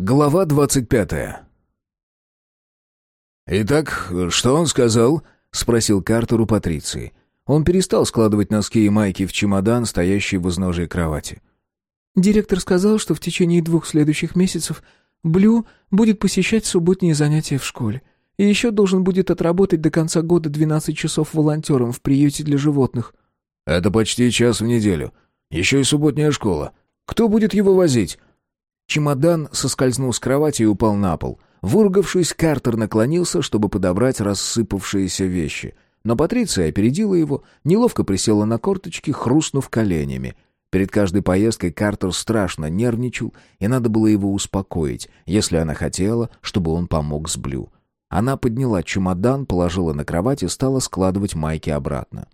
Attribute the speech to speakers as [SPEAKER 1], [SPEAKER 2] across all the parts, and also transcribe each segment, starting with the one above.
[SPEAKER 1] Глава двадцать пятая. «Итак, что он сказал?» — спросил Картер у Патриции. Он перестал складывать носки и майки в чемодан, стоящий в изножии кровати.
[SPEAKER 2] «Директор сказал, что в течение двух следующих месяцев Блю будет посещать субботние занятия в школе. И еще должен будет отработать до конца года 12 часов волонтером в приюте для животных».
[SPEAKER 1] «Это почти час в неделю. Еще и субботняя школа. Кто будет его возить?» Чемодан соскользнул с кровати и упал на пол. Выругавшись, Картер наклонился, чтобы подобрать рассыпавшиеся вещи. Но Патриция опередила его, неловко присела на корточки, хрустнув коленями. Перед каждой поездкой Картер страшно нервничал, и надо было его успокоить, если она хотела, чтобы он помог с Блю. Она подняла чемодан, положила на кровать и стала складывать майки обратно.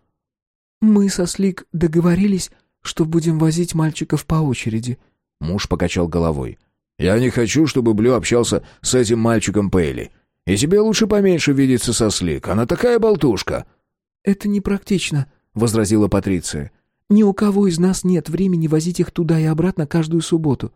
[SPEAKER 2] «Мы со Слик договорились, что будем возить мальчиков по очереди».
[SPEAKER 1] Муж покачал головой. «Я не хочу, чтобы Блю общался с этим мальчиком Пейли. И тебе лучше поменьше видеться со Слик. Она такая болтушка».
[SPEAKER 2] «Это непрактично», — возразила Патриция. «Ни у кого из нас нет времени возить их туда и обратно каждую субботу».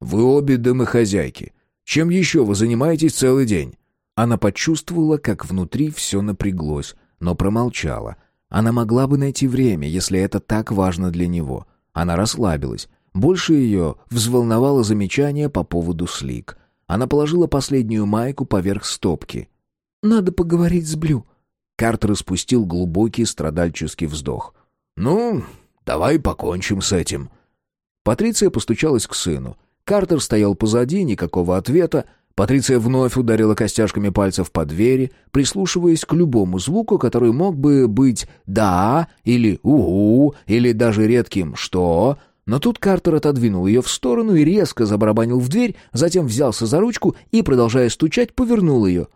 [SPEAKER 1] «Вы обе домохозяйки. Чем еще вы занимаетесь целый день?» Она почувствовала, как внутри все напряглось, но промолчала. Она могла бы найти время, если это так важно для него. Она расслабилась. Больше ее взволновало замечание по поводу слик. Она положила последнюю майку поверх стопки.
[SPEAKER 2] «Надо поговорить с Блю».
[SPEAKER 1] Картер испустил глубокий страдальческий вздох. «Ну, давай покончим с этим». Патриция постучалась к сыну. Картер стоял позади, никакого ответа. Патриция вновь ударила костяшками пальцев по двери, прислушиваясь к любому звуку, который мог бы быть «да» или «угу» или даже редким «что», но тут Картер отодвинул ее в сторону и резко забарабанил в дверь, затем взялся за ручку и, продолжая стучать, повернул ее.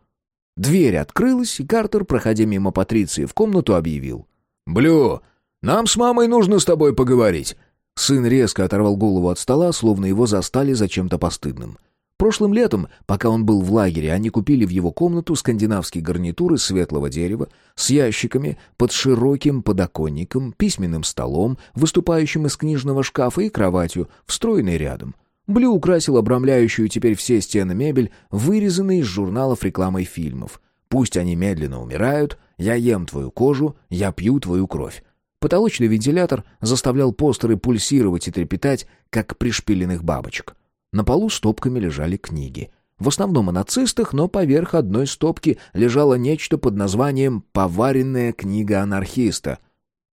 [SPEAKER 1] Дверь открылась, и Картер, проходя мимо Патриции в комнату, объявил. «Блю, нам с мамой нужно с тобой поговорить». Сын резко оторвал голову от стола, словно его застали за чем-то постыдным. Прошлым летом, пока он был в лагере, они купили в его комнату скандинавский гарнитур из светлого дерева с ящиками под широким подоконником, письменным столом, выступающим из книжного шкафа и кроватью, встроенной рядом. Блю украсил обрамляющую теперь все стены мебель, вырезанной из журналов рекламой фильмов. «Пусть они медленно умирают», «Я ем твою кожу», «Я пью твою кровь». Потолочный вентилятор заставлял постеры пульсировать и трепетать, как пришпиленных бабочек. На полу стопками лежали книги. В основном о нацистах, но поверх одной стопки лежало нечто под названием «Поваренная книга анархиста».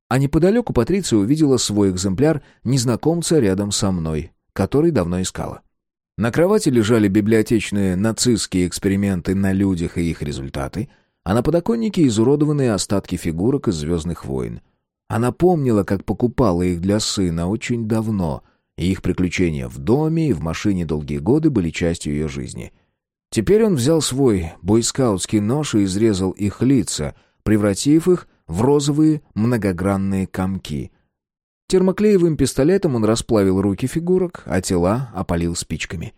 [SPEAKER 1] А неподалеку Патриция увидела свой экземпляр незнакомца рядом со мной, который давно искала. На кровати лежали библиотечные нацистские эксперименты на людях и их результаты, а на подоконнике изуродованные остатки фигурок из «Звездных войн». Она помнила, как покупала их для сына очень давно — их приключения в доме и в машине долгие годы были частью ее жизни. Теперь он взял свой бойскаутский нож и изрезал их лица, превратив их в розовые многогранные комки. Термоклеевым пистолетом он расплавил руки фигурок, а тела опалил спичками.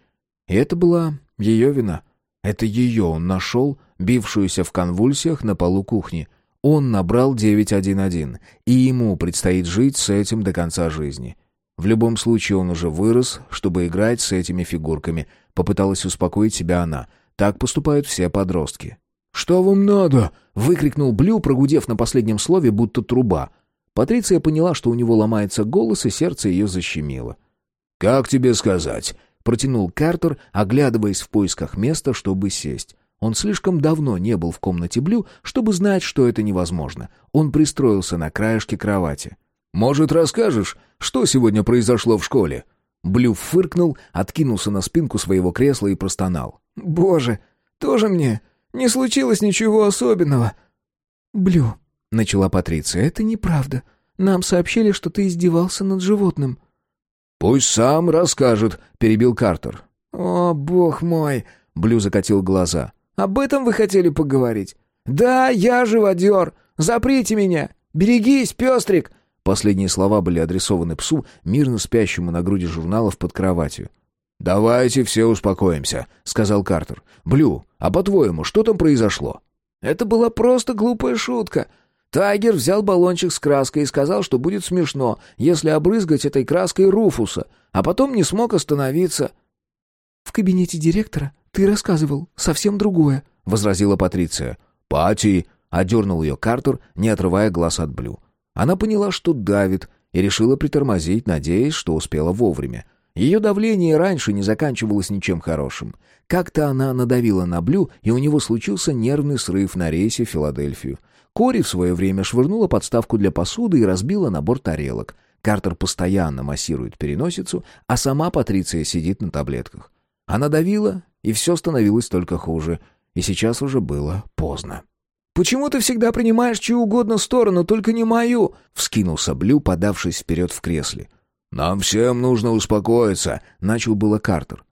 [SPEAKER 1] И это была ее вина. Это ее он нашел, бившуюся в конвульсиях на полу кухни. Он набрал 911, и ему предстоит жить с этим до конца жизни. В любом случае он уже вырос, чтобы играть с этими фигурками. Попыталась успокоить себя она. Так поступают все подростки. «Что вам надо?» — выкрикнул Блю, прогудев на последнем слове, будто труба. Патриция поняла, что у него ломается голос, и сердце ее защемило. «Как тебе сказать?» — протянул Картер, оглядываясь в поисках места, чтобы сесть. Он слишком давно не был в комнате Блю, чтобы знать, что это невозможно. Он пристроился на краешке кровати. «Может, расскажешь, что сегодня произошло в школе?» Блю фыркнул, откинулся на спинку своего кресла и простонал.
[SPEAKER 2] «Боже, тоже мне не случилось ничего особенного». «Блю», — начала Патриция, — «это неправда. Нам сообщили, что ты издевался над животным».
[SPEAKER 1] «Пусть сам расскажет», — перебил Картер.
[SPEAKER 2] «О, бог мой!» — Блю закатил глаза. «Об этом вы хотели поговорить?» «Да, я живодер! Заприте меня! Берегись, пестрик! Последние слова были адресованы псу, мирно спящему на груди журналов под кроватью.
[SPEAKER 1] «Давайте все успокоимся», — сказал Картер. «Блю, а по-твоему, что там произошло?»
[SPEAKER 2] «Это была просто глупая шутка. Тайгер взял баллончик с краской и сказал, что будет смешно, если обрызгать этой краской Руфуса, а потом не смог остановиться».
[SPEAKER 1] В
[SPEAKER 2] кабинете директора ты рассказывал совсем другое», — возразила Патриция.
[SPEAKER 1] «Пати!» — одернул ее Картер, не отрывая глаз от Блю. Она поняла, что давит, и решила притормозить, надеясь, что успела вовремя. Ее давление раньше не заканчивалось ничем хорошим. Как-то она надавила на Блю, и у него случился нервный срыв на рейсе в Филадельфию. Кори в свое время швырнула подставку для посуды и разбила набор тарелок. Картер постоянно массирует переносицу, а сама Патриция сидит на таблетках. Она давила, и все становилось только хуже. И сейчас уже было поздно.
[SPEAKER 2] «Почему ты всегда принимаешь чью угодно сторону, только не мою?»
[SPEAKER 1] — вскинулся Блю, подавшись вперед в кресле. «Нам всем нужно успокоиться», — начал было Картер.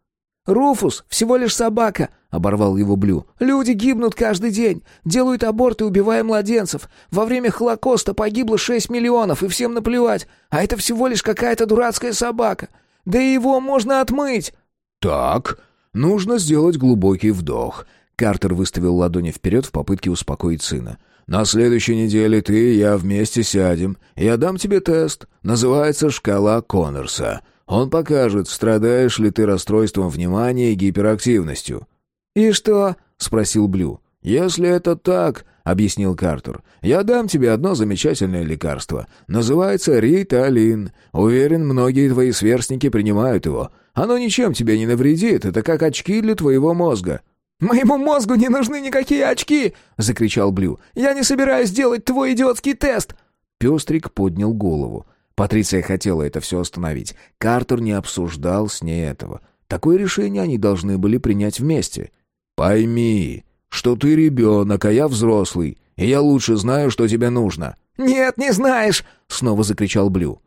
[SPEAKER 2] «Руфус всего лишь собака», — оборвал его Блю. «Люди гибнут каждый день, делают аборты, убивая младенцев. Во время Холокоста погибло шесть миллионов, и всем наплевать. А это всего лишь какая-то дурацкая собака. Да и его можно отмыть».
[SPEAKER 1] «Так, нужно сделать глубокий вдох. Картер выставил ладони вперед в попытке успокоить сына. «На следующей неделе ты и я вместе сядем. Я дам тебе тест. Называется «Шкала Коннорса». Он покажет, страдаешь ли ты расстройством внимания и гиперактивностью».
[SPEAKER 2] «И что?»
[SPEAKER 1] — спросил Блю. «Если это так, — объяснил Картер, — я дам тебе одно замечательное лекарство. Называется Риталин. Уверен, многие твои сверстники принимают его. Оно ничем тебе не навредит, это как очки для твоего мозга».
[SPEAKER 2] «Моему мозгу не нужны никакие очки!» — закричал Блю. «Я не собираюсь делать твой идиотский тест!»
[SPEAKER 1] Пестрик поднял голову. Патриция хотела это все остановить. Картер не обсуждал с ней этого. Такое решение они должны были принять вместе. «Пойми, что ты ребенок, а я взрослый, и я лучше знаю, что тебе нужно».
[SPEAKER 2] «Нет, не знаешь!» — снова закричал Блю.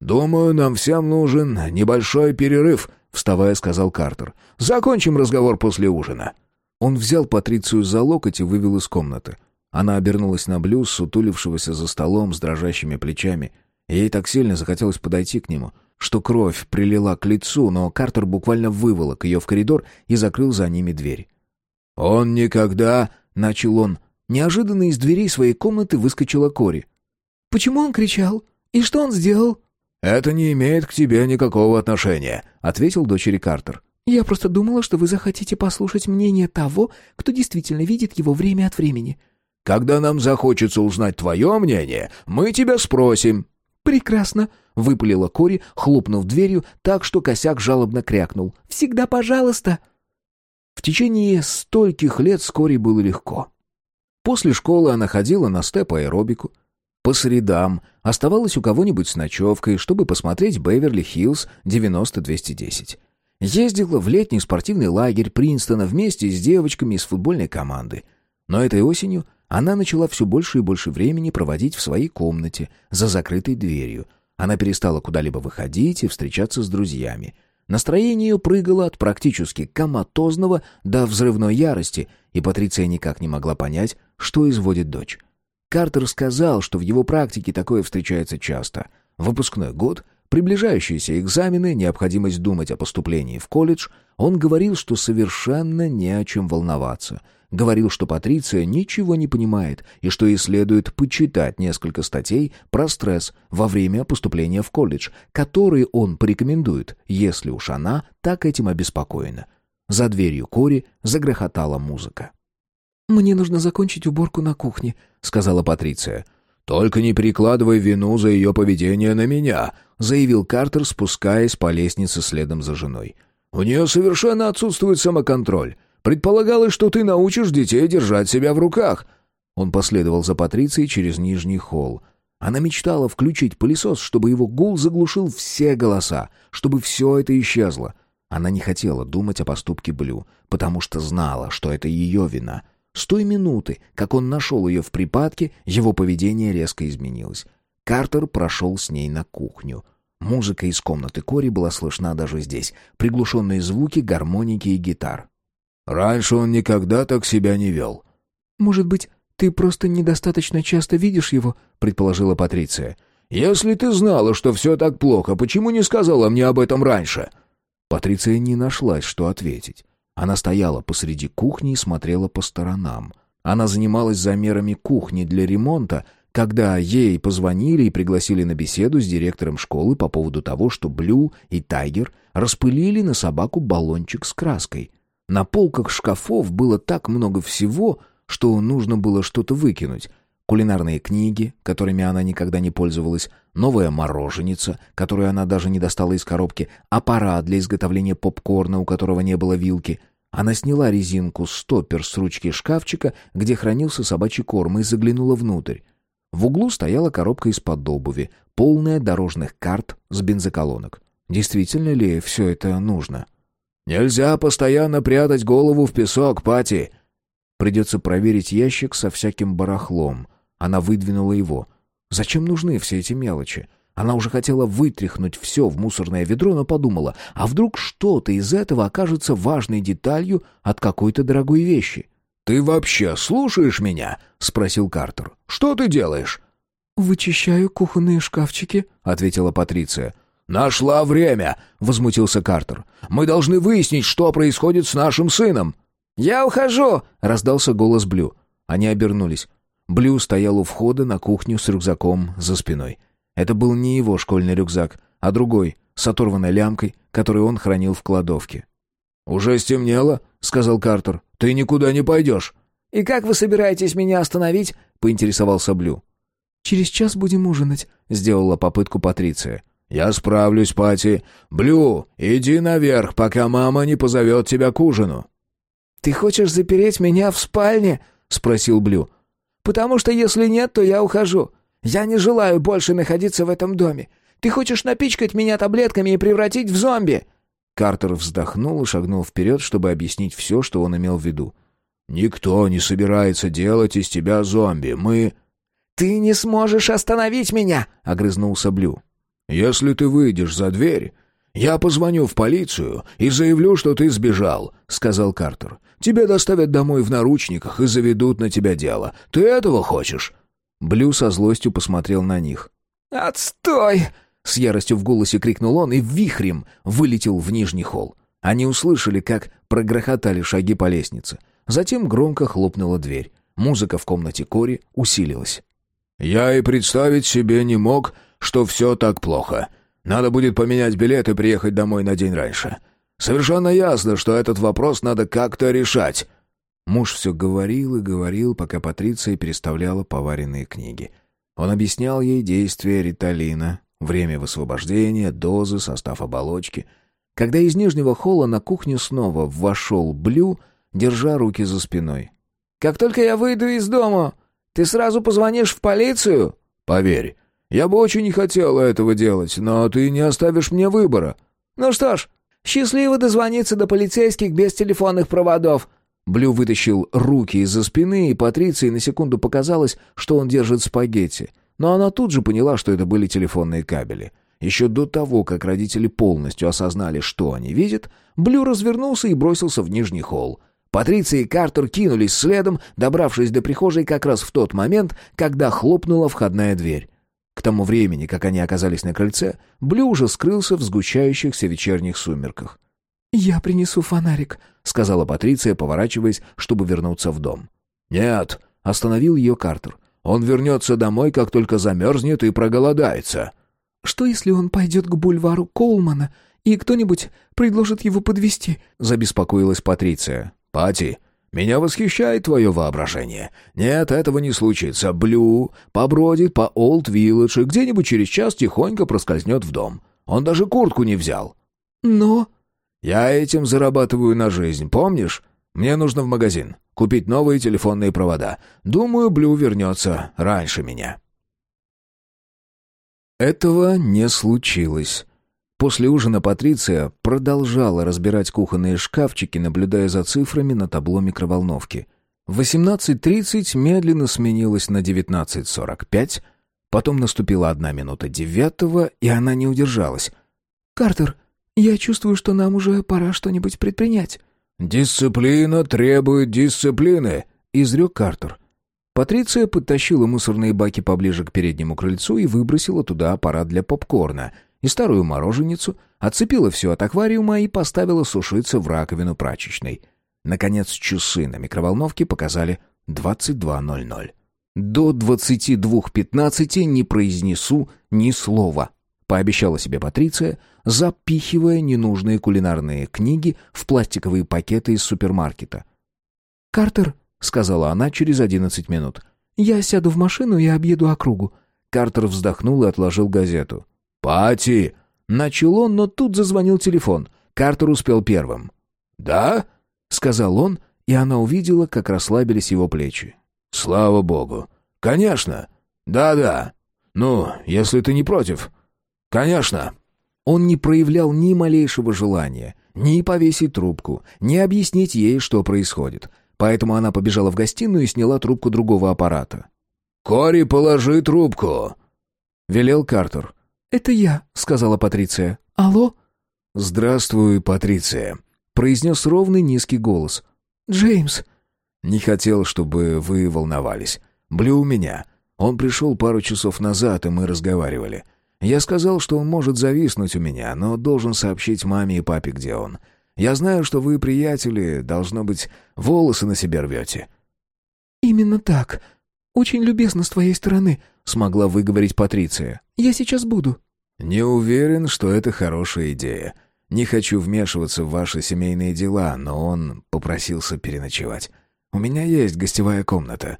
[SPEAKER 1] «Думаю, нам всем нужен небольшой перерыв», — вставая, сказал Картер. «Закончим разговор после ужина». Он взял Патрицию за локоть и вывел из комнаты. Она обернулась на Блюз, сутулившегося за столом с дрожащими плечами. Ей так сильно захотелось подойти к нему, что кровь прилила к лицу, но Картер буквально выволок ее в коридор и закрыл за ними дверь. «Он никогда...» — начал он. Неожиданно из дверей своей комнаты выскочила Кори.
[SPEAKER 2] «Почему он кричал? И что он сделал?»
[SPEAKER 1] «Это не имеет к тебе никакого отношения», — ответил дочери Картер.
[SPEAKER 2] «Я просто думала, что вы захотите послушать мнение того, кто действительно видит его время от времени».
[SPEAKER 1] «Когда нам захочется узнать твое мнение, мы тебя спросим».
[SPEAKER 2] «Прекрасно», — выпалила Кори, хлопнув дверью так, что косяк жалобно крякнул. «Всегда пожалуйста».
[SPEAKER 1] В течение стольких лет с Кори было легко. После школы она ходила на степ-аэробику. По средам оставалась у кого-нибудь с ночевкой, чтобы посмотреть «Беверли-Хиллз 90-210». Ездила в летний спортивный лагерь Принстона вместе с девочками из футбольной команды. Но этой осенью она начала все больше и больше времени проводить в своей комнате, за закрытой дверью. Она перестала куда-либо выходить и встречаться с друзьями. Настроение ее прыгало от практически коматозного до взрывной ярости, и Патриция никак не могла понять, что изводит дочь. Картер сказал, что в его практике такое встречается часто. Выпускной год — Приближающиеся экзамены, необходимость думать о поступлении в колледж, он говорил, что совершенно не о чем волноваться. Говорил, что Патриция ничего не понимает и что ей следует почитать несколько статей про стресс во время поступления в колледж, которые он порекомендует, если уж она так этим обеспокоена. За дверью Кори загрохотала музыка.
[SPEAKER 2] «Мне нужно закончить уборку на кухне», — сказала Патриция.
[SPEAKER 1] «Только не перекладывай вину за ее поведение на меня», — заявил Картер, спускаясь по лестнице следом за женой. «У нее совершенно отсутствует самоконтроль. Предполагалось, что ты научишь детей держать себя в руках». Он последовал за Патрицией через нижний холл. Она мечтала включить пылесос, чтобы его гул заглушил все голоса, чтобы все это исчезло. Она не хотела думать о поступке Блю, потому что знала, что это ее вина — с той минуты, как он нашел ее в припадке, его поведение резко изменилось. Картер прошел с ней на кухню. Музыка из комнаты Кори была слышна даже здесь. Приглушенные звуки, гармоники и гитар. «Раньше он никогда так себя не вел».
[SPEAKER 2] «Может быть, ты просто недостаточно часто видишь его?» — предположила Патриция.
[SPEAKER 1] «Если ты знала, что все так плохо, почему не сказала мне об этом раньше?» Патриция не нашлась, что ответить. Она стояла посреди кухни и смотрела по сторонам. Она занималась замерами кухни для ремонта, когда ей позвонили и пригласили на беседу с директором школы по поводу того, что Блю и Тайгер распылили на собаку баллончик с краской. На полках шкафов было так много всего, что нужно было что-то выкинуть. Кулинарные книги, которыми она никогда не пользовалась, новая мороженица, которую она даже не достала из коробки, аппарат для изготовления попкорна, у которого не было вилки. Она сняла резинку стоппер с ручки шкафчика, где хранился собачий корм, и заглянула внутрь. В углу стояла коробка из-под обуви, полная дорожных карт с бензоколонок. Действительно ли все это нужно? «Нельзя постоянно прятать голову в песок, Пати!» Придется проверить ящик со всяким барахлом. Она выдвинула его. Зачем нужны все эти мелочи? Она уже хотела вытряхнуть все в мусорное ведро, но подумала, а вдруг что-то из этого окажется важной деталью от какой-то дорогой вещи? «Ты вообще слушаешь меня?» — спросил Картер. «Что ты делаешь?»
[SPEAKER 2] «Вычищаю кухонные шкафчики», — ответила Патриция.
[SPEAKER 1] «Нашла время!» — возмутился Картер. «Мы должны выяснить, что происходит с нашим сыном!»
[SPEAKER 2] «Я ухожу!» — раздался голос Блю.
[SPEAKER 1] Они обернулись. Блю стоял у входа на кухню с рюкзаком за спиной. Это был не его школьный рюкзак, а другой, с оторванной лямкой, который он хранил в кладовке. «Уже стемнело», — сказал Картер. «Ты никуда не пойдешь».
[SPEAKER 2] «И как вы собираетесь меня остановить?» — поинтересовался Блю.
[SPEAKER 3] «Через час будем ужинать», — сделала попытку Патриция.
[SPEAKER 1] «Я справлюсь, Пати. Блю, иди наверх, пока мама не позовет тебя к ужину».
[SPEAKER 2] «Ты хочешь запереть меня в спальне?» — спросил Блю. «Потому что если нет, то я ухожу. Я не желаю больше находиться в этом доме. Ты хочешь напичкать меня таблетками и превратить в зомби?»
[SPEAKER 1] Картер вздохнул и шагнул вперед, чтобы объяснить все, что он имел в виду. «Никто не собирается делать из тебя зомби. Мы...»
[SPEAKER 2] «Ты не сможешь остановить меня!» — огрызнулся Блю.
[SPEAKER 1] «Если ты выйдешь за дверь, я позвоню в полицию и заявлю, что ты сбежал», — сказал Картер. «Тебя доставят домой в наручниках и заведут на тебя дело. Ты этого хочешь?» Блю со злостью посмотрел на них.
[SPEAKER 2] «Отстой!»
[SPEAKER 1] С яростью в голосе крикнул он и вихрем вылетел в нижний холл. Они услышали, как прогрохотали шаги по лестнице. Затем громко хлопнула дверь. Музыка в комнате Кори усилилась. «Я и представить себе не мог, что все так плохо. Надо будет поменять билет и приехать домой на день раньше. Совершенно ясно, что этот вопрос надо как-то решать». Муж все говорил и говорил, пока Патриция переставляла поваренные книги. Он объяснял ей действия риталина, Время высвобождения, дозы, состав оболочки. Когда из нижнего холла на кухню снова вошел Блю, держа руки за спиной.
[SPEAKER 2] «Как только я выйду из дома, ты сразу позвонишь в полицию?»
[SPEAKER 1] «Поверь, я бы очень не хотела этого делать, но ты не оставишь мне выбора».
[SPEAKER 2] «Ну что ж, счастливо дозвониться до полицейских без телефонных проводов».
[SPEAKER 1] Блю вытащил руки из-за спины, и Патриции на секунду показалось, что он держит спагетти — но она тут же поняла, что это были телефонные кабели. Еще до того, как родители полностью осознали, что они видят, Блю развернулся и бросился в нижний холл. Патриция и Картер кинулись следом, добравшись до прихожей как раз в тот момент, когда хлопнула входная дверь. К тому времени, как они оказались на крыльце, Блю уже скрылся в сгущающихся вечерних сумерках.
[SPEAKER 3] «Я принесу фонарик», — сказала Патриция, поворачиваясь, чтобы вернуться в дом.
[SPEAKER 1] «Нет», — остановил ее Картер. Он вернется домой, как только замерзнет и проголодается».
[SPEAKER 3] «Что, если он пойдет к бульвару Колмана, и кто-нибудь предложит его подвести?
[SPEAKER 1] забеспокоилась Патриция. «Пати, меня восхищает твое воображение. Нет, этого не случится. Блю побродит по Олд-Вилледж и где-нибудь через час тихонько проскользнет в дом. Он даже куртку не взял».
[SPEAKER 3] «Но...»
[SPEAKER 1] «Я этим зарабатываю на жизнь, помнишь? Мне нужно в магазин. Купить новые телефонные провода. Думаю, Блю вернется раньше меня». Этого не случилось. После ужина Патриция продолжала разбирать кухонные шкафчики, наблюдая за цифрами на табло микроволновки. 18.30 медленно сменилось на 19.45, потом наступила одна минута девятого, и она не удержалась.
[SPEAKER 3] «Картер, я чувствую, что нам уже пора что-нибудь предпринять».
[SPEAKER 1] «Дисциплина требует дисциплины», — изрек Картер. Патриция подтащила мусорные баки поближе к переднему крыльцу и выбросила туда аппарат для попкорна и старую мороженицу, отцепила все от аквариума и поставила сушиться в раковину прачечной. Наконец часы на микроволновке показали 22.00. До двадцати двух пятнадцати не произнесу ни слова, пообещала себе Патриция, запихивая ненужные кулинарные книги в пластиковые пакеты из супермаркета.
[SPEAKER 3] «Картер», — сказала она через одиннадцать минут, — «я сяду в машину и объеду округу».
[SPEAKER 1] Картер вздохнул и отложил газету. «Пати!» — начал он, но тут зазвонил телефон. Картер успел первым. «Да?» — сказал он, и она увидела, как расслабились его плечи. «Слава богу! Конечно! Да-да! Ну, если ты не против. Конечно!» Он не проявлял ни малейшего желания ни повесить трубку, ни объяснить ей, что происходит. Поэтому она побежала в гостиную и сняла трубку другого аппарата. «Кори, положи трубку!» — велел Картер.
[SPEAKER 3] «Это я», — сказала Патриция. «Алло?»
[SPEAKER 1] «Здравствуй, Патриция», — произнес ровный низкий голос.
[SPEAKER 3] «Джеймс».
[SPEAKER 1] «Не хотел, чтобы вы волновались. Блю у меня. Он пришел пару часов назад, и мы разговаривали. Я сказал, что он может зависнуть у меня, но должен сообщить маме и папе, где он. Я знаю, что вы, приятели, должно быть, волосы на себе рвете».
[SPEAKER 3] «Именно так. Очень любезно с твоей стороны», —
[SPEAKER 1] смогла выговорить Патриция.
[SPEAKER 3] «Я сейчас буду».
[SPEAKER 1] «Не уверен, что это хорошая идея. Не хочу вмешиваться в ваши семейные дела, но он попросился переночевать. У меня есть гостевая комната».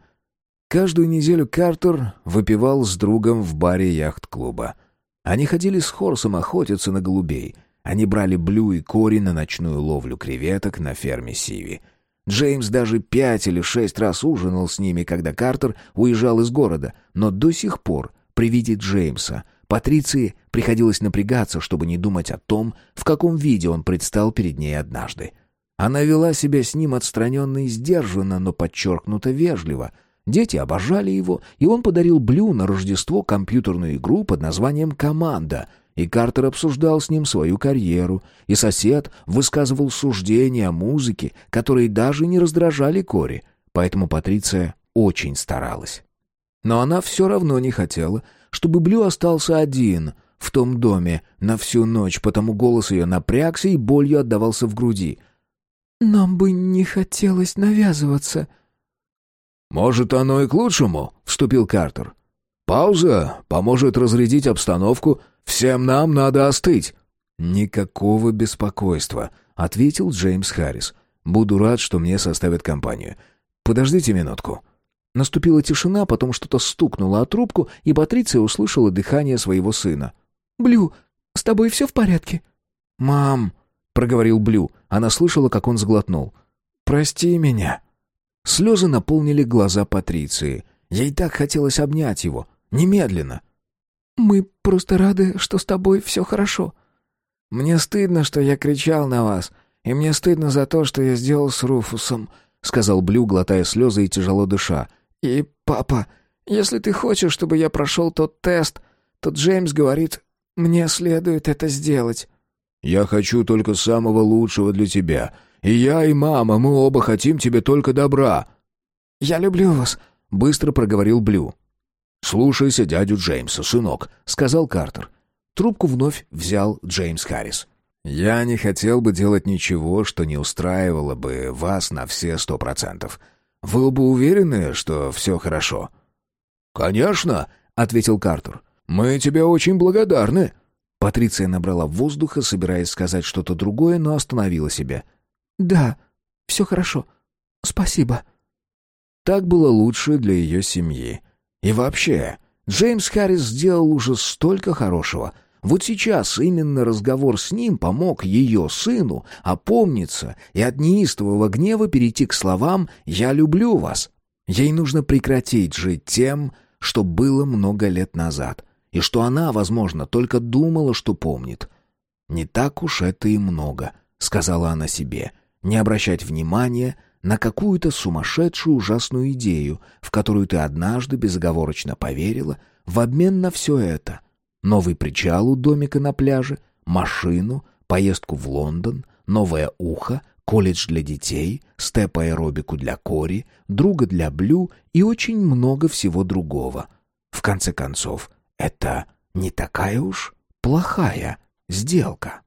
[SPEAKER 1] Каждую неделю Картер выпивал с другом в баре яхт-клуба. Они ходили с Хорсом охотиться на голубей. Они брали Блю и Кори на ночную ловлю креветок на ферме Сиви. Джеймс даже пять или шесть раз ужинал с ними, когда Картер уезжал из города, но до сих пор, при виде Джеймса, Патриции приходилось напрягаться, чтобы не думать о том, в каком виде он предстал перед ней однажды. Она вела себя с ним отстраненно и сдержанно, но подчеркнуто вежливо — Дети обожали его, и он подарил Блю на Рождество компьютерную игру под названием «Команда», и Картер обсуждал с ним свою карьеру, и сосед высказывал суждения о музыке, которые даже не раздражали Кори, поэтому Патриция очень старалась. Но она все равно не хотела, чтобы Блю остался один в том доме на всю ночь, потому голос ее напрягся и болью отдавался в груди.
[SPEAKER 3] «Нам бы не хотелось навязываться»,
[SPEAKER 1] «Может, оно и к лучшему», — вступил Картер. «Пауза поможет разрядить обстановку. Всем нам надо остыть». «Никакого беспокойства», — ответил Джеймс Харрис. «Буду рад, что мне составят компанию. Подождите минутку». Наступила тишина, потом что-то стукнуло о трубку, и Патриция услышала дыхание своего сына.
[SPEAKER 3] «Блю, с тобой все в порядке?»
[SPEAKER 1] «Мам», — проговорил Блю. Она слышала, как он сглотнул. «Прости меня». Слезы наполнили глаза Патриции. Ей так хотелось обнять его. Немедленно.
[SPEAKER 3] «Мы просто рады, что с тобой все хорошо».
[SPEAKER 2] «Мне стыдно, что я кричал на вас, и мне стыдно за то, что я сделал с Руфусом», — сказал Блю, глотая слезы и тяжело дыша. «И, папа, если ты хочешь, чтобы я прошел тот тест, то Джеймс говорит, мне следует это сделать».
[SPEAKER 1] «Я хочу только самого лучшего для тебя», и я, и мама, мы оба хотим тебе только добра».
[SPEAKER 2] «Я люблю вас», — быстро проговорил Блю.
[SPEAKER 1] «Слушайся дядю Джеймса, сынок», — сказал Картер. Трубку вновь взял Джеймс Харрис. «Я не хотел бы делать ничего, что не устраивало бы вас на все сто процентов. Вы оба уверены, что все хорошо?» «Конечно», — ответил Картер. «Мы тебе очень благодарны». Патриция набрала воздуха, собираясь сказать что-то другое, но остановила себя —
[SPEAKER 3] «Да, все хорошо. Спасибо».
[SPEAKER 1] Так было лучше для ее семьи. И вообще, Джеймс Харрис сделал уже столько хорошего. Вот сейчас именно разговор с ним помог ее сыну опомниться и от неистового гнева перейти к словам «Я люблю вас». Ей нужно прекратить жить тем, что было много лет назад, и что она, возможно, только думала, что помнит. «Не так уж это и много», — сказала она себе, — не обращать внимания на какую-то сумасшедшую ужасную идею, в которую ты однажды безоговорочно поверила, в обмен на все это. Новый причал у домика на пляже, машину, поездку в Лондон, новое ухо, колледж для детей, степ-аэробику для Кори, друга для Блю и очень много всего другого. В конце концов, это не такая уж плохая сделка.